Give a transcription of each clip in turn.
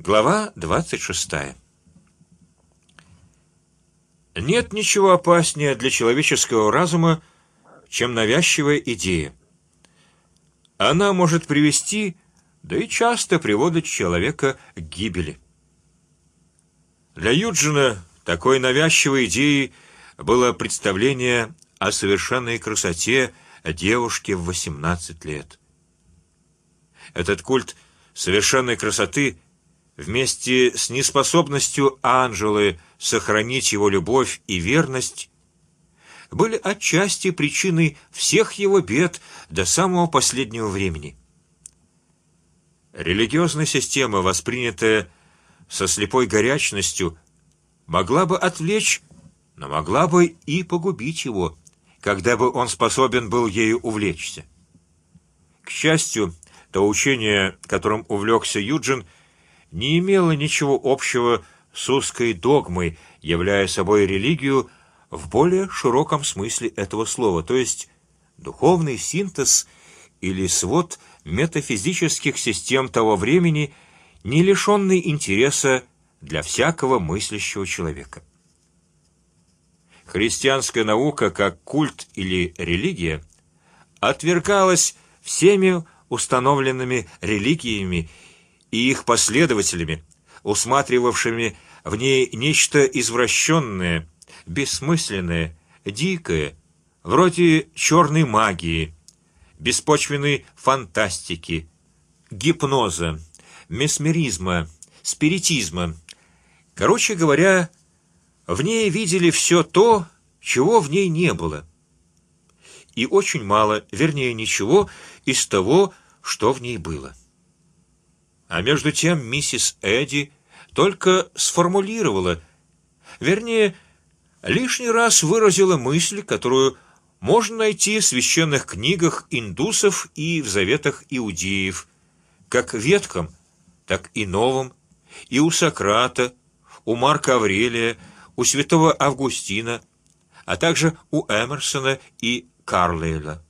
Глава двадцать шестая. Нет ничего опаснее для человеческого разума, чем навязчивая идея. Она может привести, да и часто приводит человека к гибели. Для Юджина такой навязчивой идеей было представление о совершенной красоте девушки в восемнадцать лет. Этот культ совершенной красоты вместе с неспособностью Анжелы сохранить его любовь и верность были отчасти причиной всех его бед до самого последнего времени. Религиозная система, воспринятая со слепой горячностью, могла бы отвлечь, но могла бы и погубить его, когда бы он способен был ею увлечься. К счастью, то учение, которым увлекся Юджин, не имело ничего общего с узкой догмой, являя собой религию в более широком смысле этого слова, то есть духовный синтез или свод метафизических систем того времени, не лишенный интереса для всякого мыслящего человека. Христианская наука, как культ или религия, отвергалась всеми установленными религиями и их последователями, усматривавшими в ней нечто извращенное, бессмысленное, дикое, вроде черной магии, беспочвенной фантастики, гипноза, месмеризма, спиритизма. Короче говоря, в ней видели все то, чего в ней не было, и очень мало, вернее ничего из того, что в ней было. А между тем миссис Эдди только сформулировала, вернее, лишний раз выразила мысль, которую можно найти в священных книгах индусов и в заветах иудеев, как ветхом, так и новом, и у Сократа, у Марка Аврелия, у святого Августина, а также у Эмерсона и Карлейла.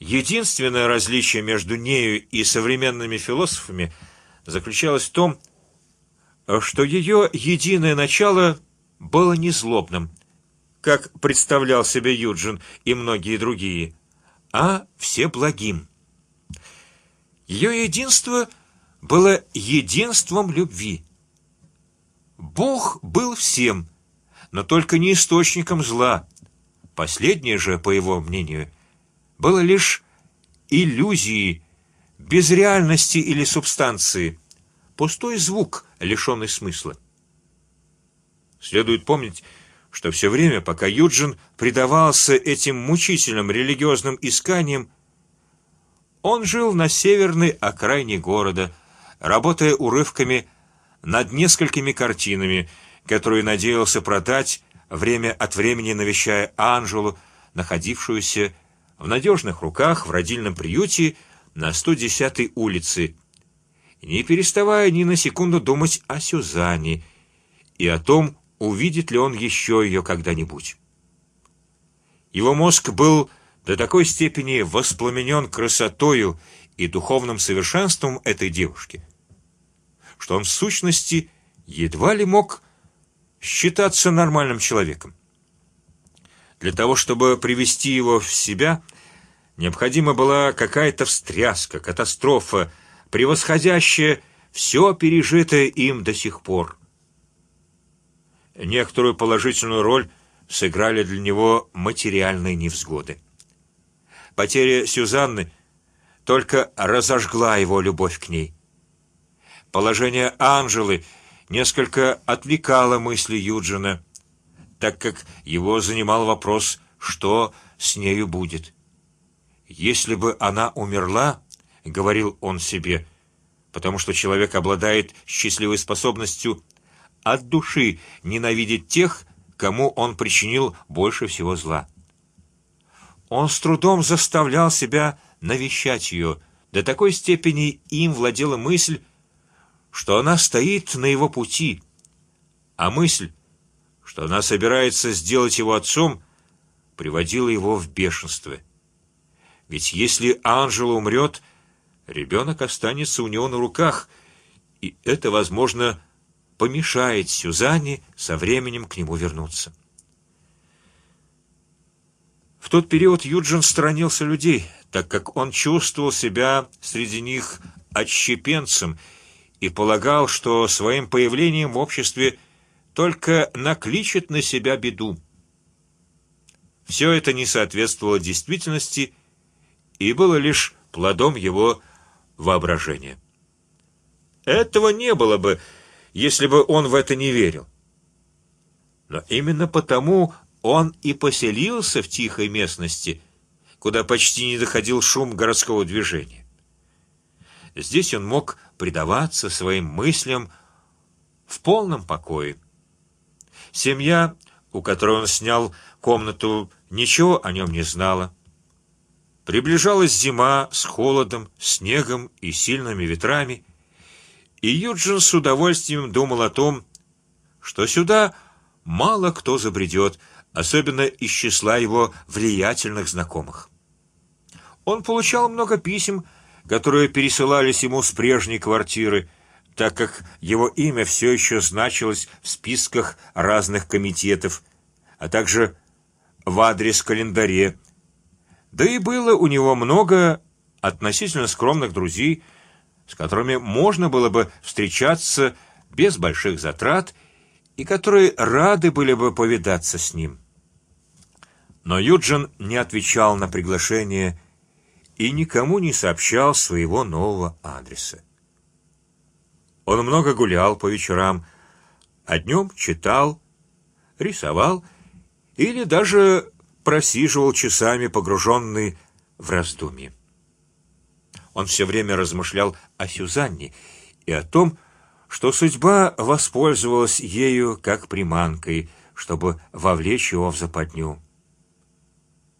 Единственное различие между нею и современными философами заключалось в том, что ее единое начало было не злобным, как представлял себе Юджин и многие другие, а все благим. Ее единство было единством любви. Бог был всем, но только не источником зла. Последнее же, по его мнению, было лишь иллюзией, без реальности или субстанции, пустой звук, лишенный смысла. Следует помнить, что все время, пока Юджин предавался этим мучительным религиозным исканиям, он жил на северной окраине города, работая урывками над несколькими картинами, которые надеялся продать, время от времени навещая Анжелу, находившуюся в надежных руках в родильном приюте на 110-й улице, не переставая ни на секунду думать о Сюзанне и о том, увидит ли он еще ее когда-нибудь. Его мозг был до такой степени воспламенен красотою и духовным совершенством этой девушки, что он в сущности едва ли мог считаться нормальным человеком. Для того, чтобы привести его в себя, необходима была какая-то встряска, катастрофа, превосходящая все пережитое им до сих пор. Некоторую положительную роль сыграли для него материальные невзгоды. Потеря Сюзанны только разожгла его любовь к ней. Положение Анжелы несколько отвлекало мысли Юджина так как его занимал вопрос, что с нею будет. Если бы она умерла, говорил он себе, потому что человек обладает счастливой способностью от души ненавидеть тех, кому он причинил больше всего зла. Он с трудом заставлял себя навещать ее. До такой степени им владела мысль, что она стоит на его пути, а мысль, что она собирается сделать его отцом, приводило его в бешенство. Ведь если Анжела умрет, ребенок останется у него на руках, и это, возможно, помешает Сюзанне со временем к нему вернуться. В тот период Юджин сторонился людей, так как он чувствовал себя среди них отщепенцем и полагал, что своим появлением в обществе только накличет на себя беду. Все это не соответствовало действительности и было лишь плодом его воображения. Этого не было бы, если бы он в это не верил. Но именно потому он и поселился в тихой местности, куда почти не доходил шум городского движения. Здесь он мог предаваться своим мыслям в полном покое. Семья, у которой он снял комнату, ничего о нем не знала. Приближалась зима с холодом, снегом и сильными ветрами, и Юджин с удовольствием думал о том, что сюда мало кто забредет, особенно из числа его влиятельных знакомых. Он получал много писем, которые пересылались ему с прежней квартиры, так как его имя все еще значилось в списках разных комитетов, а также в адрес календаре. Да и было у него много относительно скромных друзей, с которыми можно было бы встречаться без больших затрат и которые рады были бы повидаться с ним. Но Юджин не отвечал на приглашение и никому не сообщал своего нового адреса. Он много гулял по вечерам, а днем читал, рисовал или даже просиживал часами погруженный в раздумье. Он все время размышлял о Сюзанне и о том, что судьба воспользовалась ею как приманкой, чтобы вовлечь его в западню.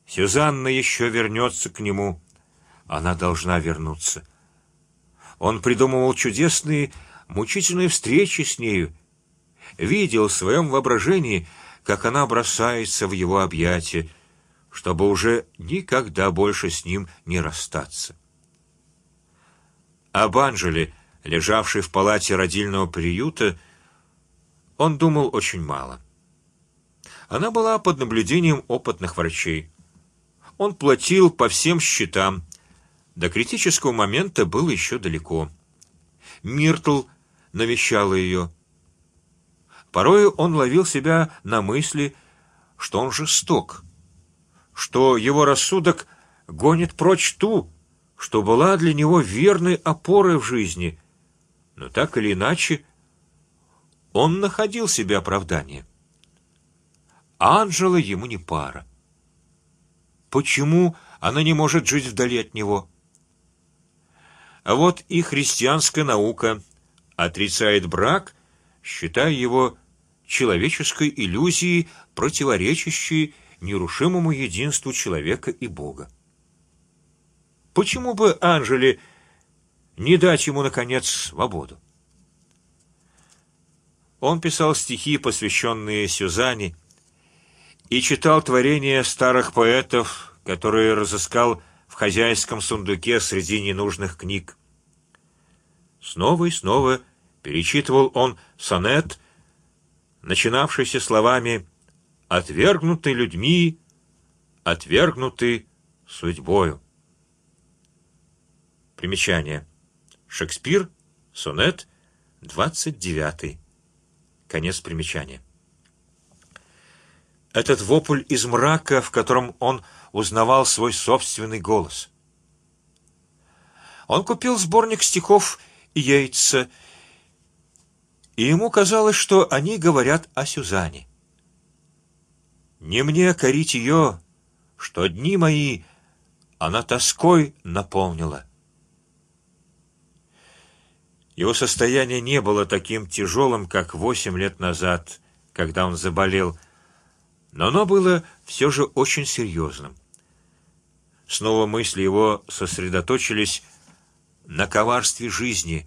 Сюзанна еще вернется к нему, она должна вернуться. Он придумывал чудесные, мучительные встречи с нею, видел в своем воображении, как она бросается в его объятия, чтобы уже никогда больше с ним не расстаться. Об Анжеле, лежавшей в палате родильного приюта, он думал очень мало. Она была под наблюдением опытных врачей. Он платил по всем счетам. До критического момента было еще далеко. Миртл навещала ее. Порой он ловил себя на мысли, что он жесток, что его рассудок гонит прочь ту, что была для него верной опорой в жизни, но так или иначе он находил себе оправдание. Анжела ему не пара. Почему она не может жить вдали от него? А вот и христианская наука отрицает брак, считая его человеческой иллюзией, противоречащей нерушимому единству человека и Бога. Почему бы Анжели не дать ему наконец свободу? Он писал стихи, посвященные Сюзанне, и читал творения старых поэтов, которые разыскал в хозяйском сундуке среди ненужных книг. Снова и снова перечитывал он сонет, начинавшийся словами "отвергнутый людьми, отвергнутый судьбою". Примечание. Шекспир, сонет, двадцать девятый. Конец примечания. Этот вопль из мрака, в котором он узнавал свой собственный голос. Он купил сборник стихов Йейтса, и ему казалось, что они говорят о Сюзане. Не мне корить ее, что дни мои она тоской наполнила. Его состояние не было таким тяжелым, как восемь лет назад, когда он заболел, но оно было все же очень серьезным. Снова мысли его сосредоточились на коварстве жизни,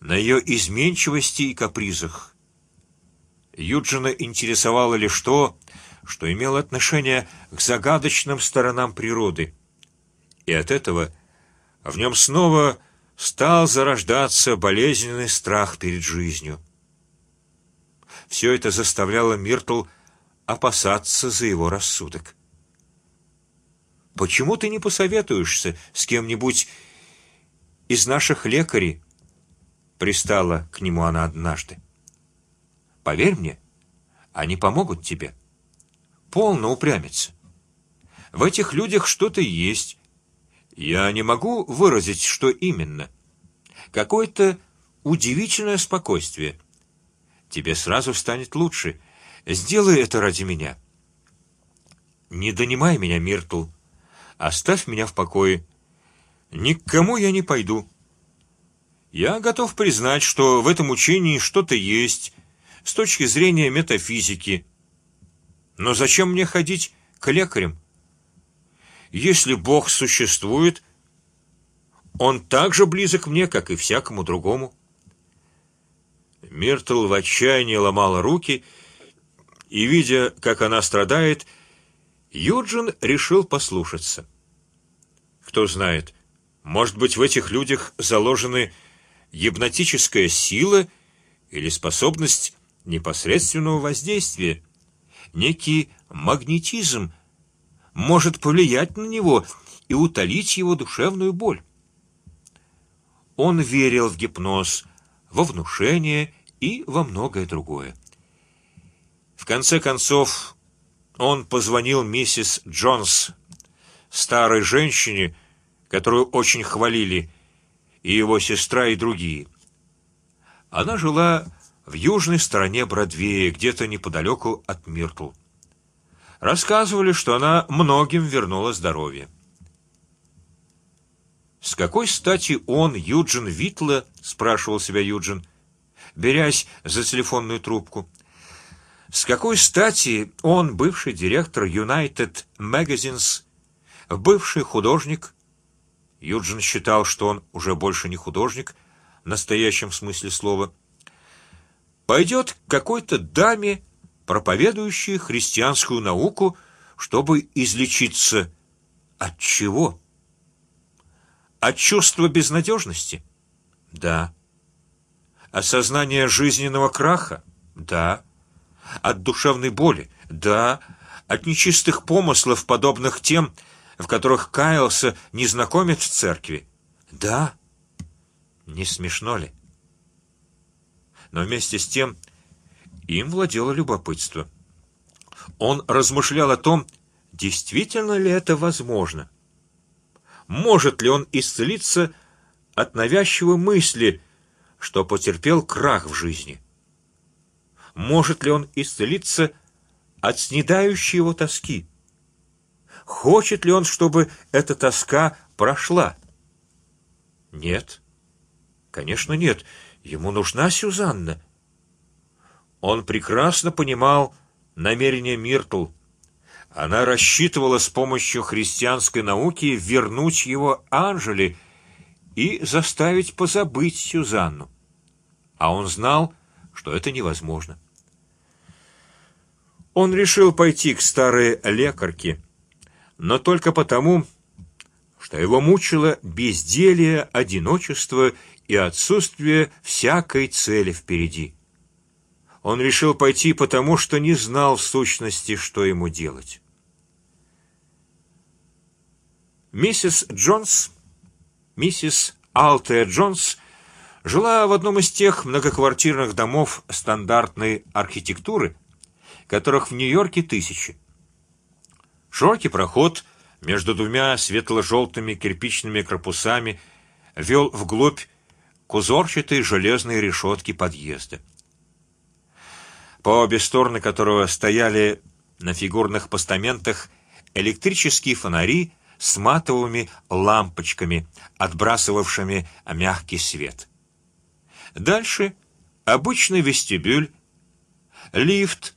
на ее изменчивости и капризах. Юджина интересовало лишь то, что имело отношение к загадочным сторонам природы, и от этого в нем снова стал зарождаться болезненный страх перед жизнью. Все это заставляло Миртл опасаться за его рассудок. Почему ты не посоветуешься с кем-нибудь из наших лекарей? Пристала к нему она однажды. Поверь мне, они помогут тебе. Полно упрямиться. В этих людях что-то есть. Я не могу выразить, что именно. Какое-то удивительное спокойствие. Тебе сразу станет лучше. Сделай это ради меня. Не донимай меня, Миртл. Оставь меня в покое. Никому я не пойду. Я готов признать, что в этом учении что-то есть с точки зрения метафизики. Но зачем мне ходить к лекарям? Если Бог существует, Он так же близок мне, как и всякому другому. Миртл в отчаянии ломала руки и, видя, как она страдает, Юджин решил послушаться. Кто знает, может быть, в этих людях заложены гипнотическая сила или способность непосредственного воздействия, некий магнетизм может повлиять на него и утолить его душевную боль. Он верил в гипноз, во внушение и во многое другое. В конце концов он позвонил миссис Джонс, старой женщине, которую очень хвалили, и его сестра и другие. Она жила в южной стороне Бродвея, где-то неподалеку от Миртл. Рассказывали, что она многим вернула здоровье. С какой стати он, Юджин Витла, спрашивал себя Юджин, берясь за телефонную трубку. С какой стати он, бывший директор United Magazines, бывший художник? Юджин считал, что он уже больше не художник в настоящем смысле слова. Пойдет какой-то даме, проповедующей христианскую науку, чтобы излечиться от чего? От чувства безнадежности? Да. Осознание жизненного краха? Да от душевной боли, да, от нечистых помыслов, подобных тем, в которых каялся незнакомец в церкви, да. Не смешно ли? Но вместе с тем им владело любопытство. Он размышлял о том, действительно ли это возможно. Может ли он исцелиться от навязчивой мысли, что потерпел крах в жизни? может ли он исцелиться от снедающей его тоски? Хочет ли он, чтобы эта тоска прошла? Нет, конечно нет. Ему нужна Сюзанна. Он прекрасно понимал намерение Миртл. Она рассчитывала с помощью христианской науки вернуть его Анжели и заставить позабыть Сюзанну. А он знал, что это невозможно. Он решил пойти к старой лекарке, но только потому, что его мучило безделье, одиночество и отсутствие всякой цели впереди. Он решил пойти потому, что не знал в сущности, что ему делать. Миссис Джонс, миссис Алтая Джонс, жила в одном из тех многоквартирных домов стандартной архитектуры, которых в Нью-Йорке тысячи. Широкий проход между двумя светло-желтыми кирпичными корпусами вел вглубь к узорчатой железной решетке подъезда, по обе стороны которого стояли на фигурных постаментах электрические фонари с матовыми лампочками, отбрасывавшими мягкий свет. Дальше обычный вестибюль, лифт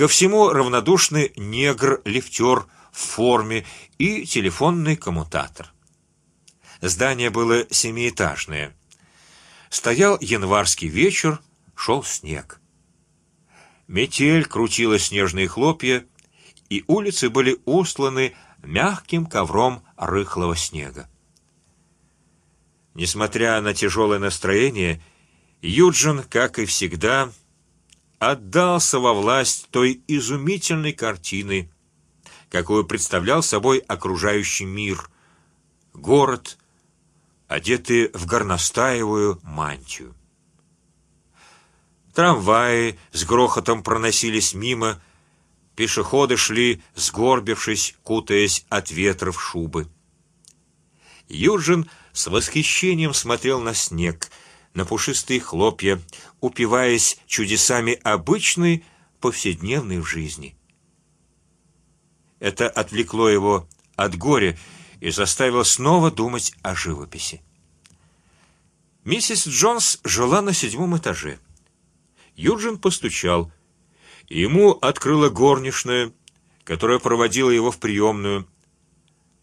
Ко всему равнодушный негр-лифтер в форме и телефонный коммутатор. Здание было семиэтажное. Стоял январский вечер, шел снег. Метель крутила снежные хлопья, и улицы были устланы мягким ковром рыхлого снега. Несмотря на тяжелое настроение, Юджин, как и всегда, отдался во власть той изумительной картины, какую представлял собой окружающий мир, город, одетый в горностаевую мантию. Трамваи с грохотом проносились мимо, пешеходы шли, сгорбившись, кутаясь от ветра в шубы. Юджин с восхищением смотрел на снег, на пушистые хлопья, упиваясь чудесами обычной повседневной жизни. Это отвлекло его от горя и заставило снова думать о живописи. Миссис Джонс жила на седьмом этаже. Юджин постучал. Ему открыла горничная, которая проводила его в приемную,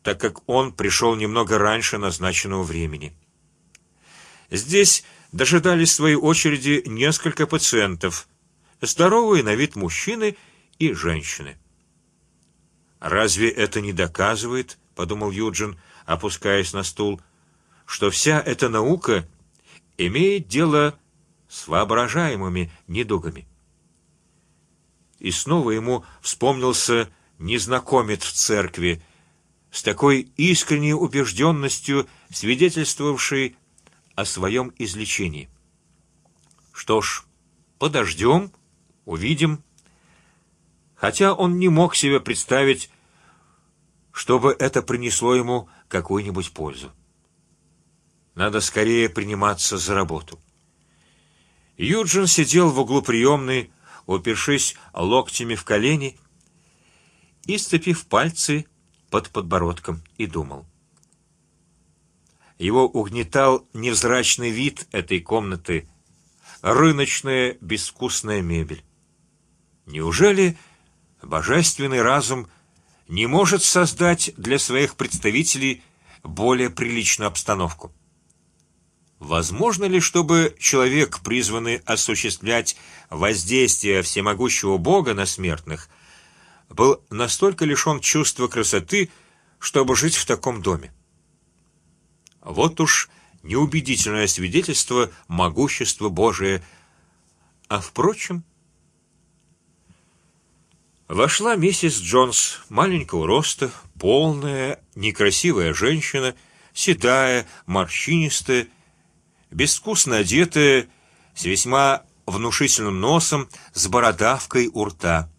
так как он пришел немного раньше назначенного времени. Здесь дожидались своей очереди несколько пациентов, здоровые на вид мужчины и женщины. Разве это не доказывает, подумал Юджин, опускаясь на стул, что вся эта наука имеет дело с воображаемыми недугами? И снова ему вспомнился незнакомец в церкви с такой искренней убежденностью, свидетельствовавший о своем излечении. Что ж, подождем, увидим хотя он не мог себе представить, чтобы это принесло ему какую-нибудь пользу. Надо скорее приниматься за работу. Юджин сидел в углу приемной, упершись локтями в колени и сцепив пальцы под подбородком, и думал. Его угнетал невзрачный вид этой комнаты, рыночная безвкусная мебель. Неужели божественный разум не может создать для своих представителей более приличную обстановку. Возможно ли, чтобы человек, призванный осуществлять воздействие всемогущего Бога на смертных, был настолько лишен чувства красоты, чтобы жить в таком доме? Вот уж неубедительное свидетельство могущества Божия. А впрочем. Вошла миссис Джонс, маленького роста, полная, некрасивая женщина, седая, морщинистая, безвкусно одетая, с весьма внушительным носом, с бородавкой у рта.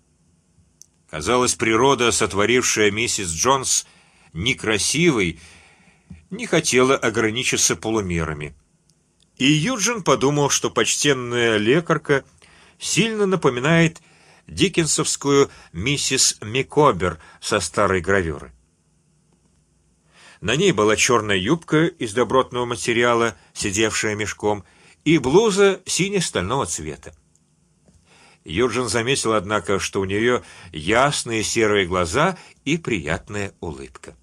Казалось, природа, сотворившая миссис Джонс некрасивой, не хотела ограничиться полумерами. И Юджин подумал, что почтенная лекарка сильно напоминает диккенсовскую миссис Микобер со старой гравюры. На ней была черная юбка из добротного материала, сидевшая мешком, и блуза сине-стального цвета. Юджин заметил, однако, что у нее ясные серые глаза и приятная улыбка.